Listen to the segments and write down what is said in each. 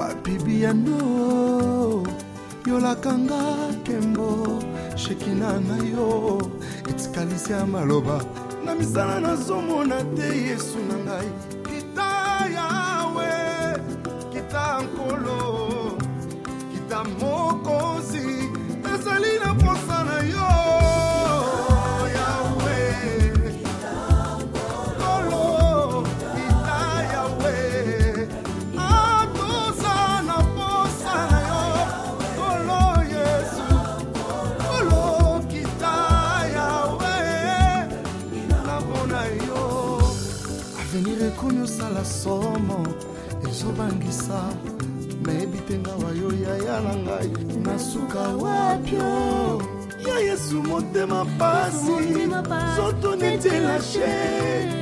babibi yando yolakanga nkembo shekina na yo etikalisi ya maloba na misala nazomona te yesu na ngai ozobangisa nayebi te ngawa yo yaya na ngai nasuka wapio oh? ya yesu motema pasi zoto neti elashe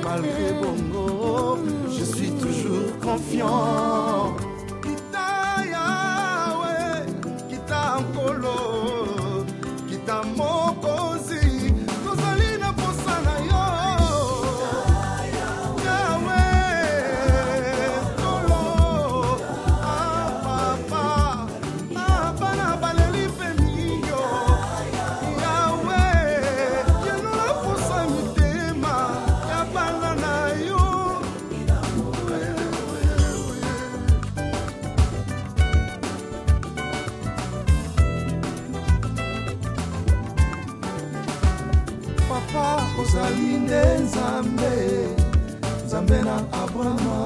malgré bongo je suis toujours confiant papa ozali nde nzambe nzambe na abrahama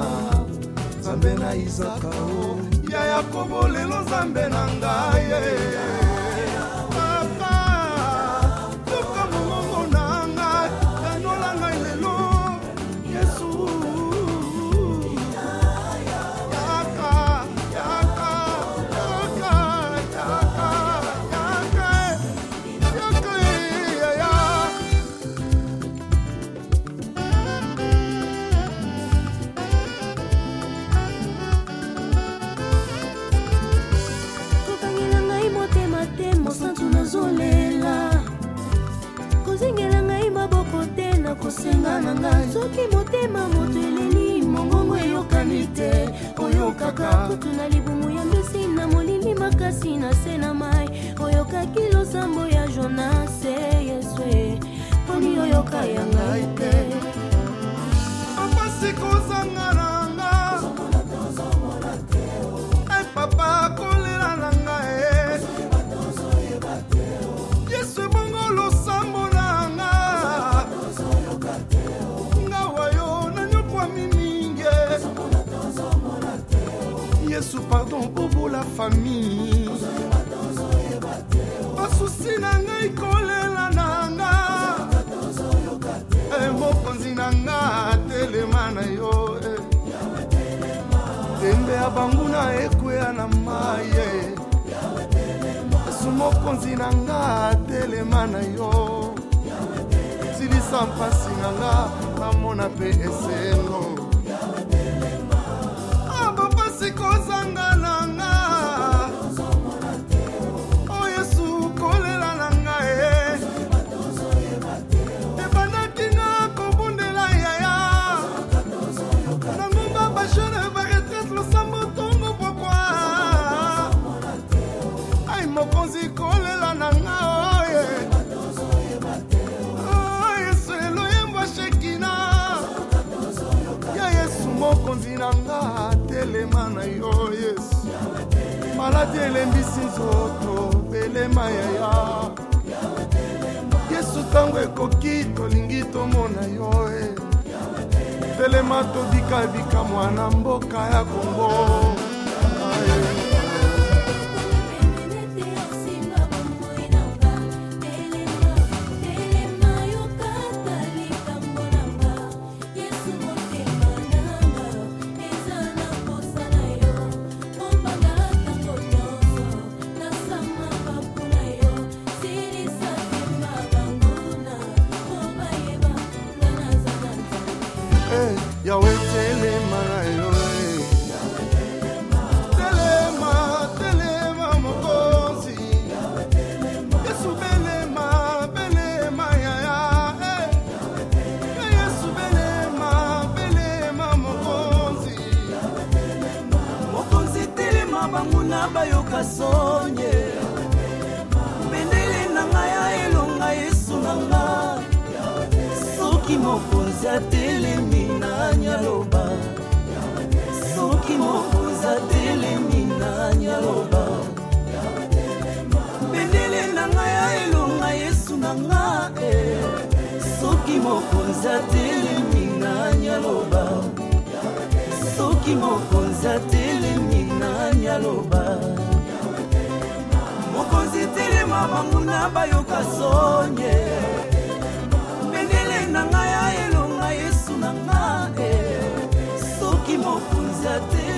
nzambe na izaka o yaya kobolelo nzambe na ngai na ngai soki motema moto eleli mongongo eyokani te oyokaka kutuna libumu ya mbisi na molili makasi na se na mai oyokaki losambo ya jonase yesue mponi oyoka yanga ya fami basusi na ngai kolela na nga eh, mokonzi na nga telema na yo tembe eh. ya banguna ekweya na maye eh. yesu mokonzi na nga telema na yo silisa mpasi na nga namona mpe esengo te elembisi nzoto belema yaya yesu ntango ekoki tolingi tomona yo e telema todika bikamwa na mboka ya kongo yawe telema na yo telema telema mokonzi yesu belema belema yaya eh. yesu belema belema mokonzi mokonzi telema banguna bayoka sonye bendele na ngai ya elonga yesu na nga soki mokonzi ate atelemi na nyaloba bendele na ngai ya elonga yesu na nga e soki mokonzi atelemi na nyaloba soki mokonzi atelemi na nyaloba mokonzi telema banguna bayoka sonye bendele na ngai ya elonga yesu na nga e soki mokonzi atelemi